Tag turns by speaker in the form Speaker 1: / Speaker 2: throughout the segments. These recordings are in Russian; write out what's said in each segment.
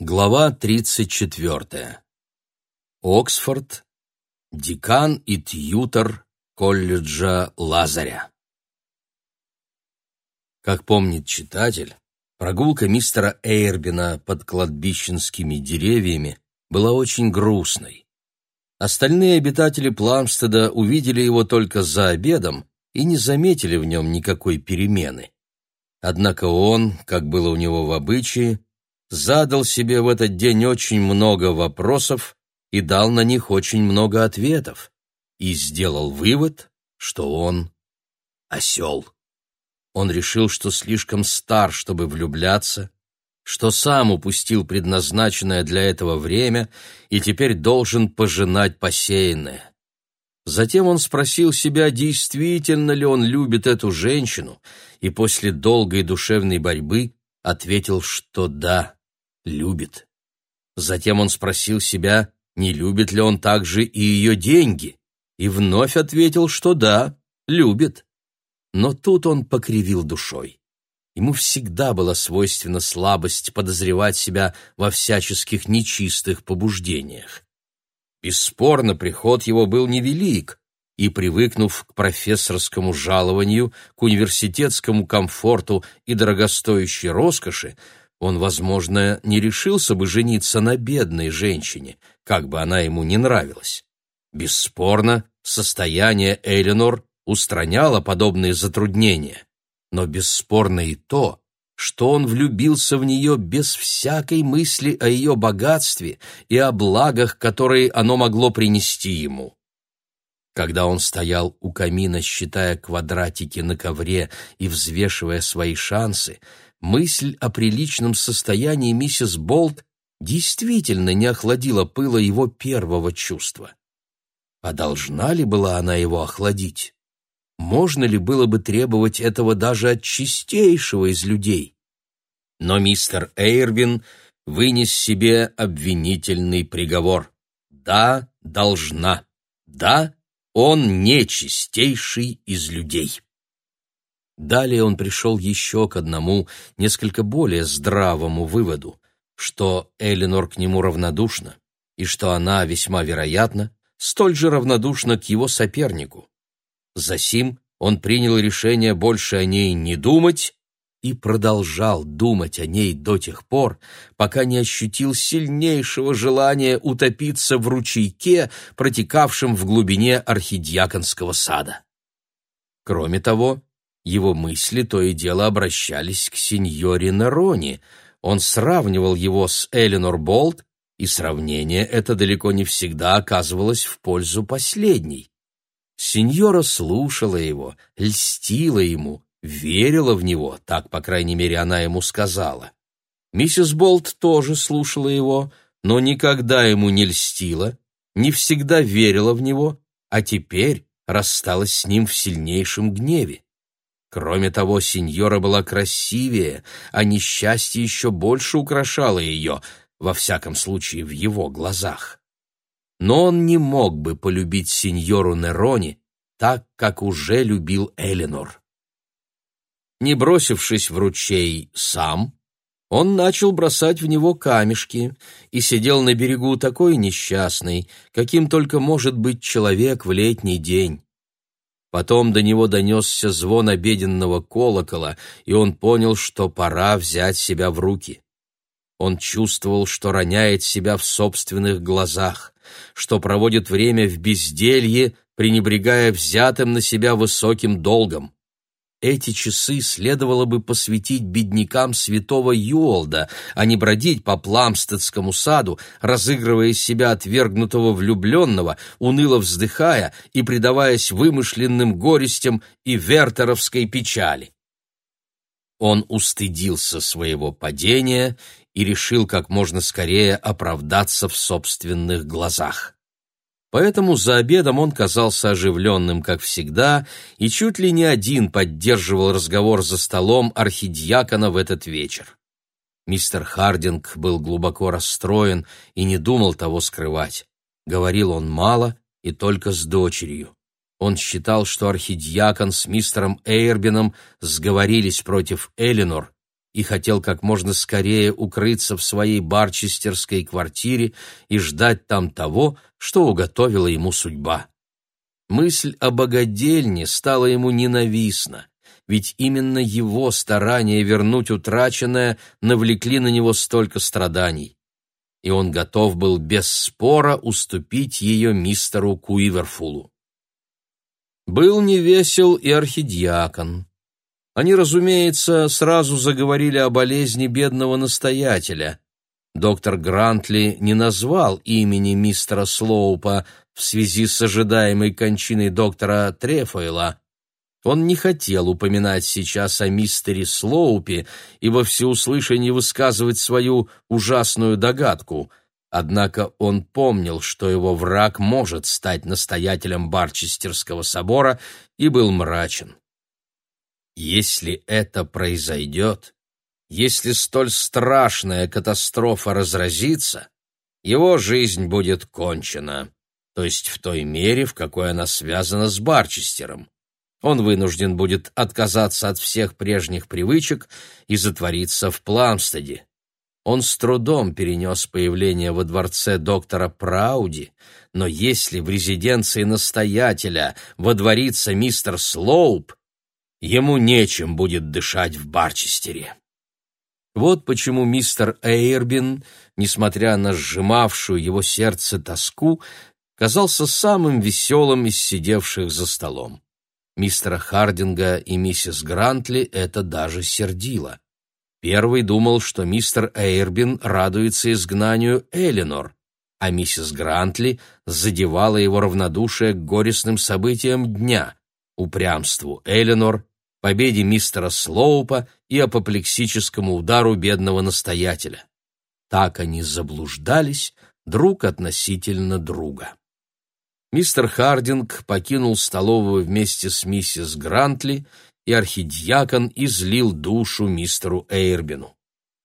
Speaker 1: Глава 34. Оксфорд. Декан и тьютор колледжа Лазаря. Как помнит читатель, прогулка мистера Эйрбина под кладбищенскими деревьями была очень грустной. Остальные обитатели Пламстеда увидели его только за обедом и не заметили в нем никакой перемены. Однако он, как было у него в обычае, задал себе в этот день очень много вопросов и дал на них очень много ответов, и сделал вывод, что он осел. Он решил, что слишком стар, чтобы влюбляться, что сам упустил предназначенное для этого время и теперь должен пожинать посеянное. Затем он спросил себя, действительно ли он любит эту женщину, и после долгой душевной борьбы ответил, что да, любит. Затем он спросил себя, не любит ли он также и ее деньги, и вновь ответил, что да, любит. Но тут он покривил душой. Ему всегда была свойственна слабость подозревать себя во всяческих нечистых побуждениях. Бесспорно, приход его был невелик, и, привыкнув к профессорскому жалованию, к университетскому комфорту и дорогостоящей роскоши, он, возможно, не решился бы жениться на бедной женщине, как бы она ему не нравилась. Бесспорно, состояние Эленор устраняло подобные затруднения, но бесспорно и то, что он влюбился в нее без всякой мысли о ее богатстве и о благах, которые оно могло принести ему. Когда он стоял у камина, считая квадратики на ковре и взвешивая свои шансы, мысль о приличном состоянии миссис Болт действительно не охладила пыла его первого чувства. А должна ли была она его охладить? Можно ли было бы требовать этого даже от чистейшего из людей? Но мистер Эйрвин вынес себе обвинительный приговор. Да, должна. Да, он не чистейший из людей. Далее он пришел еще к одному, несколько более здравому выводу, что Эленор к нему равнодушна, и что она, весьма вероятно, столь же равнодушна к его сопернику. Засим он принял решение больше о ней не думать и продолжал думать о ней до тех пор, пока не ощутил сильнейшего желания утопиться в ручейке, протекавшем в глубине архидиаконского сада. Кроме того, его мысли то и дело обращались к сеньоре Нерони. Он сравнивал его с Эленор Болт, и сравнение это далеко не всегда оказывалось в пользу последней. Сеньора слушала его, льстила ему, верила в него, так, по крайней мере, она ему сказала. Миссис Болт тоже слушала его, но никогда ему не льстила, не всегда верила в него, а теперь рассталась с ним в сильнейшем гневе. Кроме того, сеньора была красивее, а несчастье еще больше украшало ее, во всяком случае в его глазах но он не мог бы полюбить сеньору Нерони так, как уже любил Эленор. Не бросившись в ручей сам, он начал бросать в него камешки и сидел на берегу такой несчастный, каким только может быть человек в летний день. Потом до него донесся звон обеденного колокола, и он понял, что пора взять себя в руки. Он чувствовал, что роняет себя в собственных глазах что проводит время в безделье, пренебрегая взятым на себя высоким долгом. Эти часы следовало бы посвятить беднякам святого Юолда, а не бродить по Пламстедскому саду, разыгрывая из себя отвергнутого влюбленного, уныло вздыхая и предаваясь вымышленным горестям и вертеровской печали. Он устыдился своего падения и решил как можно скорее оправдаться в собственных глазах. Поэтому за обедом он казался оживленным, как всегда, и чуть ли не один поддерживал разговор за столом архидиакона в этот вечер. Мистер Хардинг был глубоко расстроен и не думал того скрывать. Говорил он мало и только с дочерью. Он считал, что архидиакон с мистером Эйрбином сговорились против Элинор, и хотел как можно скорее укрыться в своей барчестерской квартире и ждать там того, что уготовила ему судьба. Мысль о богадельне стала ему ненавистна, ведь именно его старания вернуть утраченное навлекли на него столько страданий. И он готов был без спора уступить ее мистеру Куиверфулу. Был невесел и архидиакон. Они, разумеется, сразу заговорили о болезни бедного настоятеля. Доктор Грантли не назвал имени мистера Слоупа в связи с ожидаемой кончиной доктора Трефойла. Он не хотел упоминать сейчас о мистере Слоупе и во всеуслышание высказывать свою ужасную догадку — Однако он помнил, что его враг может стать настоятелем Барчестерского собора, и был мрачен. Если это произойдет, если столь страшная катастрофа разразится, его жизнь будет кончена, то есть в той мере, в какой она связана с Барчестером. Он вынужден будет отказаться от всех прежних привычек и затвориться в Пламстеде. Он с трудом перенес появление во дворце доктора Прауди, но если в резиденции настоятеля водворится мистер Слоуп, ему нечем будет дышать в Барчестере. Вот почему мистер Эйрбин, несмотря на сжимавшую его сердце тоску, казался самым веселым из сидевших за столом. Мистера Хардинга и миссис Грантли это даже сердило. Первый думал, что мистер Эйрбин радуется изгнанию Элинор, а миссис Грантли задевала его равнодушие к горестным событиям дня, упрямству Элинор, победе мистера Слоупа и апоплексическому удару бедного настоятеля. Так они заблуждались друг относительно друга. Мистер Хардинг покинул столовую вместе с миссис Грантли и архидиакон излил душу мистеру Эйрбину.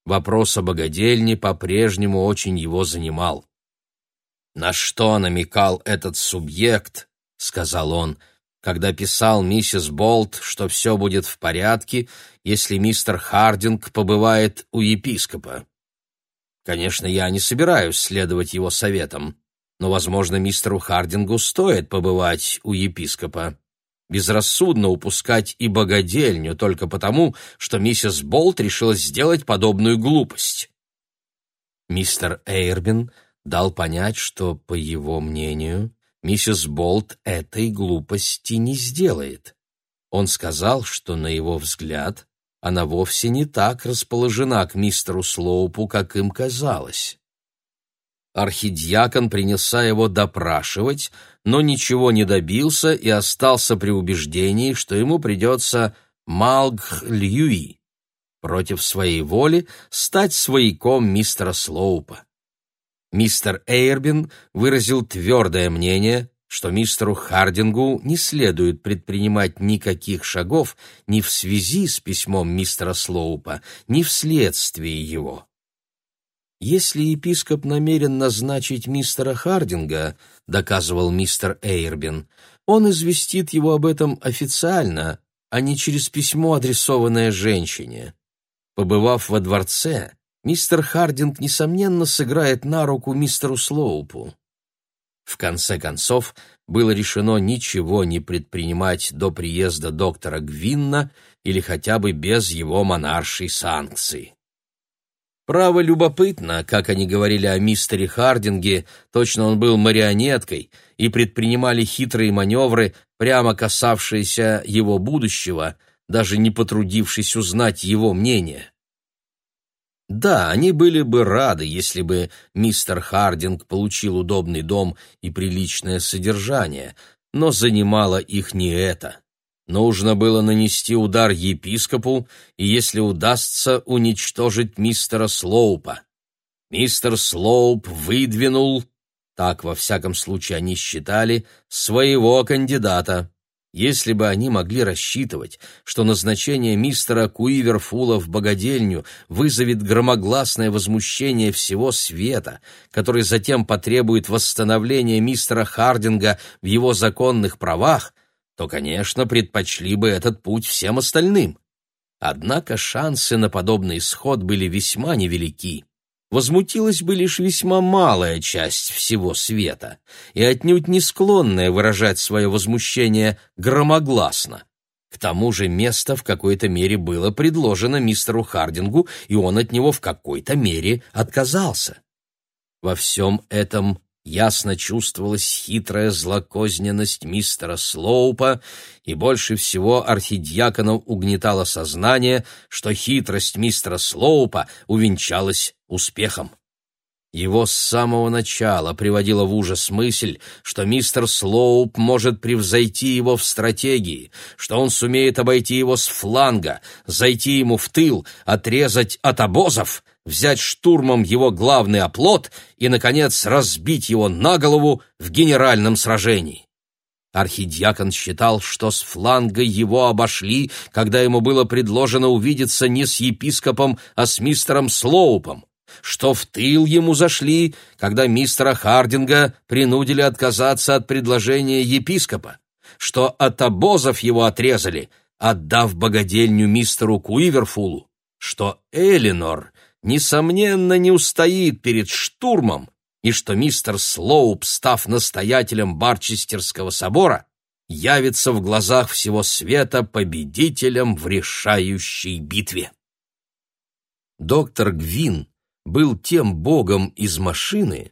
Speaker 1: Вопрос о богадельне по-прежнему очень его занимал. «На что намекал этот субъект?» — сказал он, когда писал миссис Болт, что все будет в порядке, если мистер Хардинг побывает у епископа. Конечно, я не собираюсь следовать его советам, но, возможно, мистеру Хардингу стоит побывать у епископа безрассудно упускать и богадельню только потому, что миссис Болт решила сделать подобную глупость. Мистер Эйрбин дал понять, что, по его мнению, миссис Болт этой глупости не сделает. Он сказал, что, на его взгляд, она вовсе не так расположена к мистеру Слоупу, как им казалось. Архидиакон принялся его допрашивать, но ничего не добился и остался при убеждении, что ему придется Малгх-Льюи против своей воли стать свояком мистера Слоупа. Мистер Эйрбин выразил твердое мнение, что мистеру Хардингу не следует предпринимать никаких шагов ни в связи с письмом мистера Слоупа, ни вследствие его. Если епископ намерен назначить мистера Хардинга, доказывал мистер Эйрбин, он известит его об этом официально, а не через письмо, адресованное женщине. Побывав во дворце, мистер Хардинг несомненно сыграет на руку мистеру Слоупу. В конце концов, было решено ничего не предпринимать до приезда доктора Гвинна или хотя бы без его монаршей санкции. Право любопытно, как они говорили о мистере Хардинге, точно он был марионеткой, и предпринимали хитрые маневры, прямо касавшиеся его будущего, даже не потрудившись узнать его мнение. Да, они были бы рады, если бы мистер Хардинг получил удобный дом и приличное содержание, но занимало их не это. Нужно было нанести удар епископу, и если удастся, уничтожить мистера Слоупа. Мистер Слоуп выдвинул, так во всяком случае они считали, своего кандидата. Если бы они могли рассчитывать, что назначение мистера Куиверфула в богадельню вызовет громогласное возмущение всего света, который затем потребует восстановления мистера Хардинга в его законных правах, то, конечно, предпочли бы этот путь всем остальным. Однако шансы на подобный исход были весьма невелики. Возмутилась бы лишь весьма малая часть всего света, и отнюдь не склонная выражать свое возмущение громогласно. К тому же место в какой-то мере было предложено мистеру Хардингу, и он от него в какой-то мере отказался. Во всем этом ясно чувствовалась хитрая злокозненность мистера Слоупа, и больше всего архидьяконов угнетало сознание, что хитрость мистера Слоупа увенчалась успехом. Его с самого начала приводила в ужас мысль, что мистер Слоуп может превзойти его в стратегии, что он сумеет обойти его с фланга, зайти ему в тыл, отрезать от обозов, взять штурмом его главный оплот и, наконец, разбить его на голову в генеральном сражении. Архидиакон считал, что с фланга его обошли, когда ему было предложено увидеться не с епископом, а с мистером Слоупом что в тыл ему зашли, когда мистера Хардинга принудили отказаться от предложения епископа, что от обозов его отрезали, отдав богадельню мистеру Куиверфулу, что Элинор, несомненно, не устоит перед штурмом, и что мистер Слоуп, став настоятелем Барчестерского собора, явится в глазах всего света победителем в решающей битве. Доктор Гвин был тем богом из машины,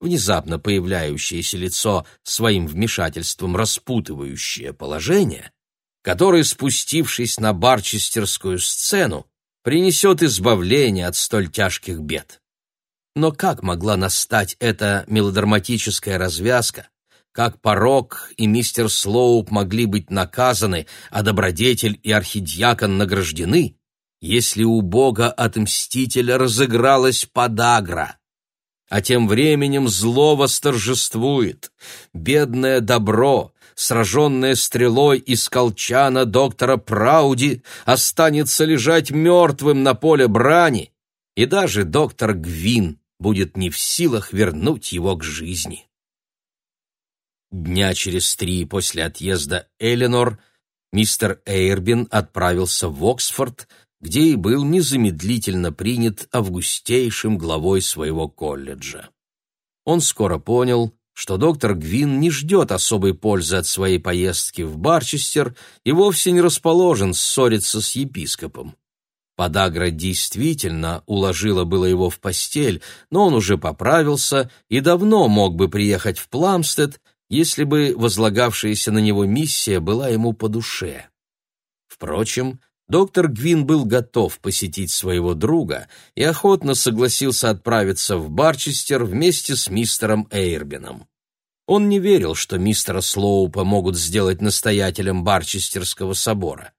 Speaker 1: внезапно появляющееся лицо своим вмешательством распутывающее положение, который, спустившись на барчестерскую сцену, принесет избавление от столь тяжких бед. Но как могла настать эта мелодраматическая развязка, как порок и мистер Слоуп могли быть наказаны, а добродетель и архидьякон награждены, если у бога отмстителя разыгралась подагра. А тем временем зло восторжествует. Бедное добро, сраженное стрелой из колчана доктора Прауди, останется лежать мертвым на поле брани, и даже доктор Гвин будет не в силах вернуть его к жизни. Дня через три после отъезда Эленор мистер Эйрбин отправился в Оксфорд, где и был незамедлительно принят августейшим главой своего колледжа. Он скоро понял, что доктор Гвин не ждет особой пользы от своей поездки в Барчестер и вовсе не расположен ссориться с епископом. Подагра действительно уложила было его в постель, но он уже поправился и давно мог бы приехать в Пламстед, если бы возлагавшаяся на него миссия была ему по душе. Впрочем, Доктор Гвин был готов посетить своего друга и охотно согласился отправиться в Барчестер вместе с мистером Эйрбином. Он не верил, что мистера Слоупа могут сделать настоятелем Барчестерского собора.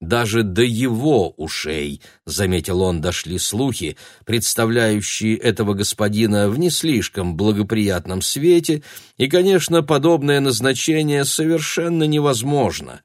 Speaker 1: Даже до его ушей, заметил он, дошли слухи, представляющие этого господина в не слишком благоприятном свете, и, конечно, подобное назначение совершенно невозможно.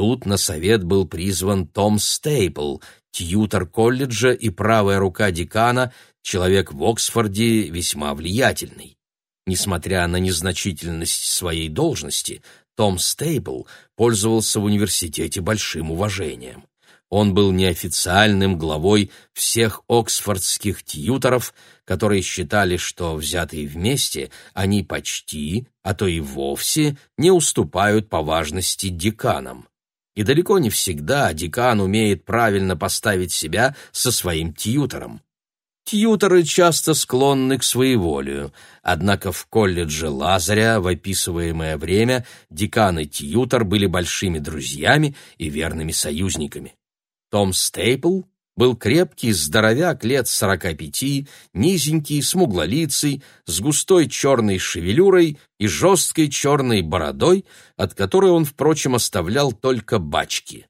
Speaker 1: Тут на совет был призван Том Стейпл, тьютор колледжа и правая рука декана, человек в Оксфорде весьма влиятельный. Несмотря на незначительность своей должности, том Стейпл пользовался в университете большим уважением. Он был неофициальным главой всех оксфордских тьюторов, которые считали, что, взятые вместе, они почти, а то и вовсе, не уступают по важности деканам и далеко не всегда декан умеет правильно поставить себя со своим тьютором. Тьюторы часто склонны к своеволию, однако в колледже Лазаря в описываемое время декан и тьютор были большими друзьями и верными союзниками. Том Стейпл был крепкий здоровяк лет сорока пяти, низенький, смуглолицый, с густой черной шевелюрой и жесткой черной бородой, от которой он, впрочем, оставлял только бачки.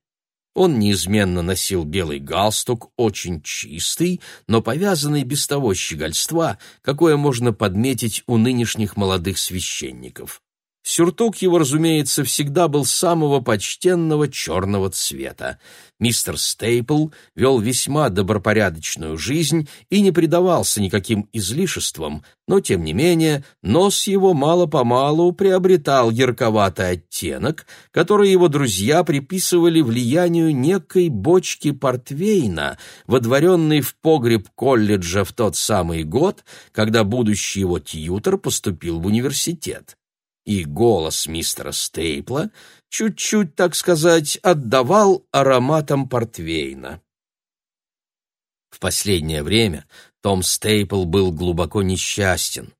Speaker 1: Он неизменно носил белый галстук, очень чистый, но повязанный без того щегольства, какое можно подметить у нынешних молодых священников. Сюртук его, разумеется, всегда был самого почтенного черного цвета. Мистер Стейпл вел весьма добропорядочную жизнь и не предавался никаким излишествам, но, тем не менее, нос его мало-помалу приобретал ярковатый оттенок, который его друзья приписывали влиянию некой бочки портвейна, водворенной в погреб колледжа в тот самый год, когда будущий его тьютор поступил в университет и голос мистера Стейпла чуть-чуть, так сказать, отдавал ароматом портвейна. В последнее время Том Стейпл был глубоко несчастен.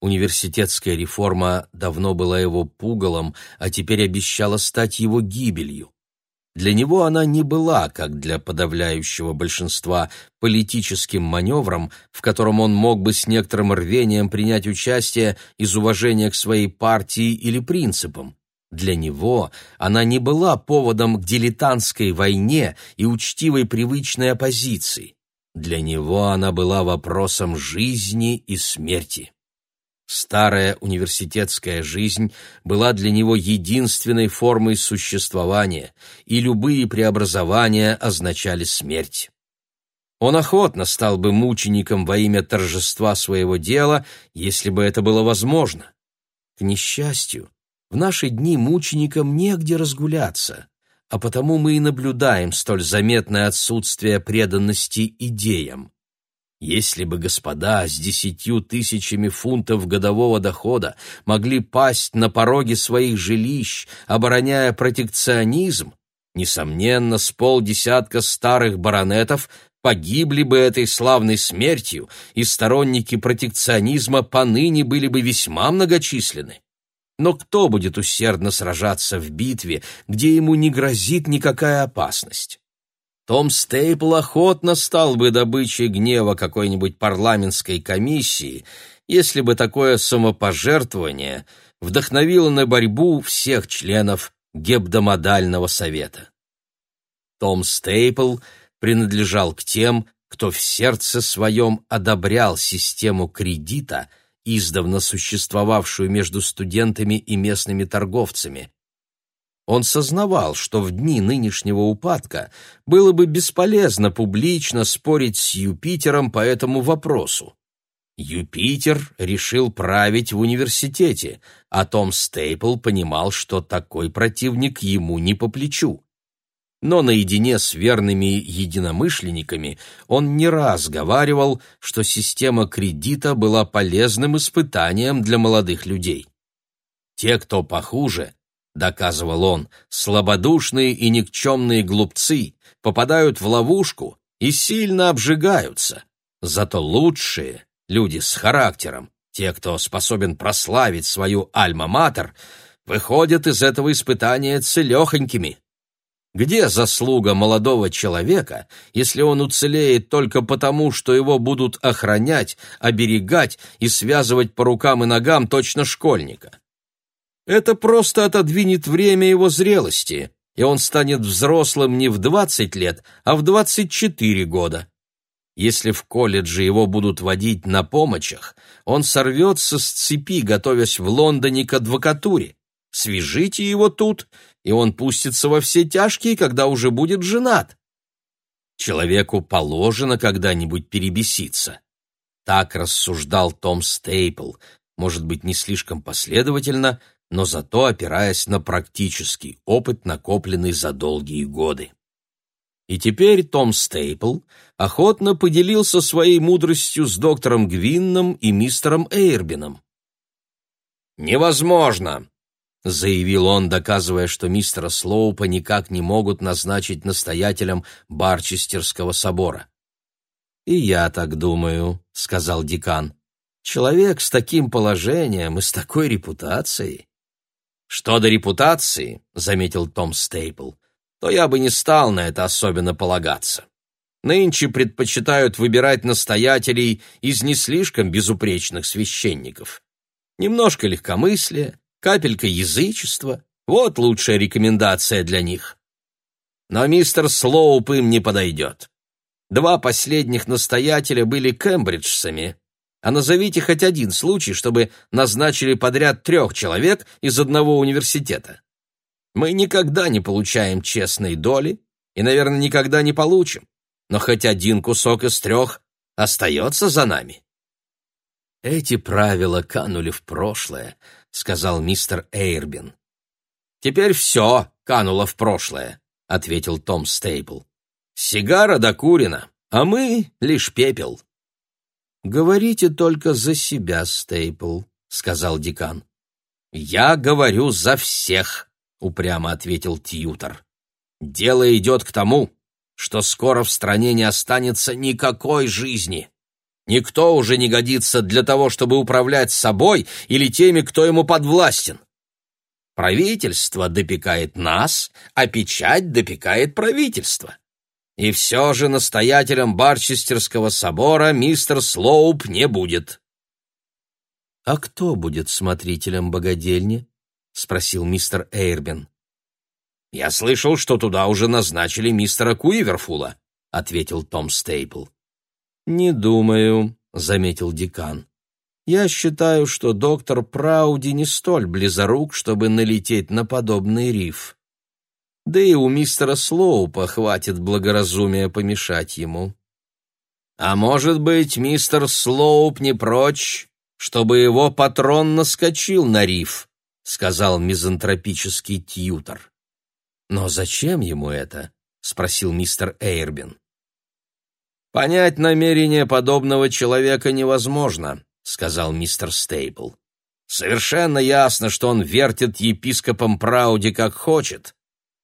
Speaker 1: Университетская реформа давно была его пугалом, а теперь обещала стать его гибелью. Для него она не была, как для подавляющего большинства, политическим маневром, в котором он мог бы с некоторым рвением принять участие из уважения к своей партии или принципам. Для него она не была поводом к дилетантской войне и учтивой привычной оппозиции. Для него она была вопросом жизни и смерти. Старая университетская жизнь была для него единственной формой существования, и любые преобразования означали смерть. Он охотно стал бы мучеником во имя торжества своего дела, если бы это было возможно. К несчастью, в наши дни мученикам негде разгуляться, а потому мы и наблюдаем столь заметное отсутствие преданности идеям. Если бы господа с десятью тысячами фунтов годового дохода могли пасть на пороге своих жилищ, обороняя протекционизм, несомненно, с полдесятка старых баронетов погибли бы этой славной смертью, и сторонники протекционизма поныне были бы весьма многочисленны. Но кто будет усердно сражаться в битве, где ему не грозит никакая опасность? Том Стейпл охотно стал бы добычей гнева какой-нибудь парламентской комиссии, если бы такое самопожертвование вдохновило на борьбу всех членов Гебдомодального совета. Том Стейпл принадлежал к тем, кто в сердце своем одобрял систему кредита, издавна существовавшую между студентами и местными торговцами, он сознавал, что в дни нынешнего упадка было бы бесполезно публично спорить с Юпитером по этому вопросу. Юпитер решил править в университете, а Том Стейпл понимал, что такой противник ему не по плечу. Но наедине с верными единомышленниками он не раз говаривал, что система кредита была полезным испытанием для молодых людей. Те, кто похуже, доказывал он, слабодушные и никчемные глупцы попадают в ловушку и сильно обжигаются. Зато лучшие, люди с характером, те, кто способен прославить свою альма-матер, выходят из этого испытания целехонькими. Где заслуга молодого человека, если он уцелеет только потому, что его будут охранять, оберегать и связывать по рукам и ногам точно школьника? Это просто отодвинет время его зрелости, и он станет взрослым не в 20 лет, а в 24 года. Если в колледже его будут водить на помощах, он сорвется с цепи, готовясь в Лондоне к адвокатуре. Свяжите его тут, и он пустится во все тяжкие, когда уже будет женат. Человеку положено когда-нибудь перебеситься. Так рассуждал Том Стейпл, может быть, не слишком последовательно, но зато опираясь на практический опыт, накопленный за долгие годы. И теперь Том Стейпл охотно поделился своей мудростью с доктором Гвинном и мистером Эйрбином. «Невозможно!» — заявил он, доказывая, что мистера Слоупа никак не могут назначить настоятелем Барчестерского собора. «И я так думаю», — сказал декан. «Человек с таким положением и с такой репутацией «Что до репутации», — заметил Том Стейпл, «то я бы не стал на это особенно полагаться. Нынче предпочитают выбирать настоятелей из не слишком безупречных священников. Немножко легкомыслия, капелька язычества — вот лучшая рекомендация для них. Но мистер Слоуп им не подойдет. Два последних настоятеля были кембриджцами, а назовите хоть один случай, чтобы назначили подряд трех человек из одного университета. Мы никогда не получаем честной доли и, наверное, никогда не получим, но хоть один кусок из трех остается за нами. «Эти правила канули в прошлое», — сказал мистер Эйрбин. «Теперь все кануло в прошлое», — ответил Том Стейпл. «Сигара докурена, а мы — лишь пепел». «Говорите только за себя, Стейпл», — сказал декан. «Я говорю за всех», — упрямо ответил Тьютор. «Дело идет к тому, что скоро в стране не останется никакой жизни. Никто уже не годится для того, чтобы управлять собой или теми, кто ему подвластен. Правительство допекает нас, а печать допекает правительство. И все же настоятелем Барчестерского собора мистер Слоуп не будет. — А кто будет смотрителем богадельни? — спросил мистер Эйрбин. — Я слышал, что туда уже назначили мистера Куиверфула, — ответил Том Стейпл. — Не думаю, — заметил декан. Я считаю, что доктор Прауди не столь близорук, чтобы налететь на подобный риф. Да и у мистера Слоупа хватит благоразумия помешать ему. А может быть, мистер Слоуп не прочь, чтобы его патрон наскочил на риф, сказал мизантропический тьютор. Но зачем ему это? спросил мистер Эйрбин. Понять намерение подобного человека невозможно, сказал мистер Стейпл. Совершенно ясно, что он вертит епископом Прауди как хочет,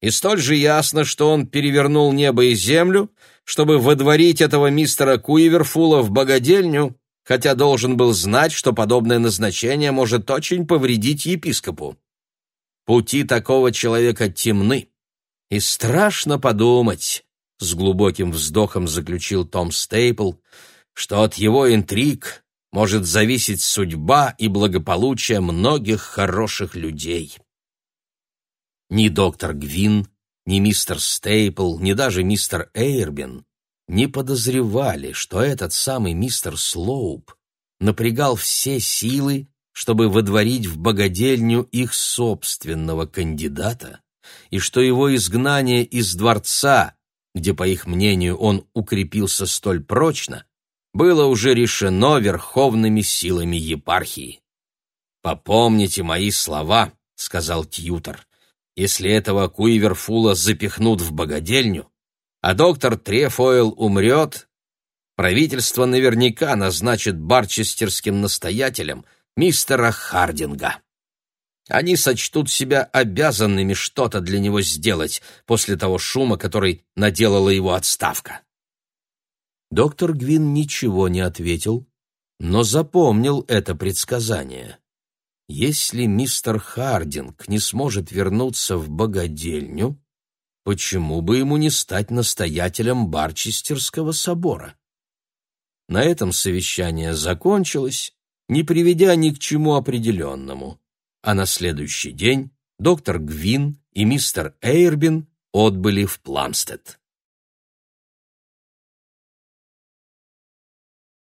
Speaker 1: и столь же ясно, что он перевернул небо и землю, чтобы водворить этого мистера Куиверфула в богадельню, хотя должен был знать, что подобное назначение может очень повредить епископу. Пути такого человека темны, и страшно подумать, — с глубоким вздохом заключил Том Стейпл, — что от его интриг может зависеть судьба и благополучие многих хороших людей. Ни доктор Гвин, ни мистер Стейпл, ни даже мистер Эйрбин не подозревали, что этот самый мистер Слоуп напрягал все силы, чтобы водворить в богадельню их собственного кандидата, и что его изгнание из дворца, где, по их мнению, он укрепился столь прочно, было уже решено верховными силами епархии. «Попомните мои слова», — сказал Тьютор, если этого Куиверфула запихнут в богадельню, а доктор Трефойл умрет, правительство наверняка назначит барчестерским настоятелем мистера Хардинга. Они сочтут себя обязанными что-то для него сделать после того шума, который наделала его отставка. Доктор Гвин ничего не ответил, но запомнил это предсказание. Если мистер Хардинг не сможет вернуться в богадельню, почему бы ему не стать настоятелем Барчестерского собора? На этом совещание закончилось, не приведя ни к чему определенному, а на следующий день доктор Гвин и мистер Эйрбин отбыли в Пламстед.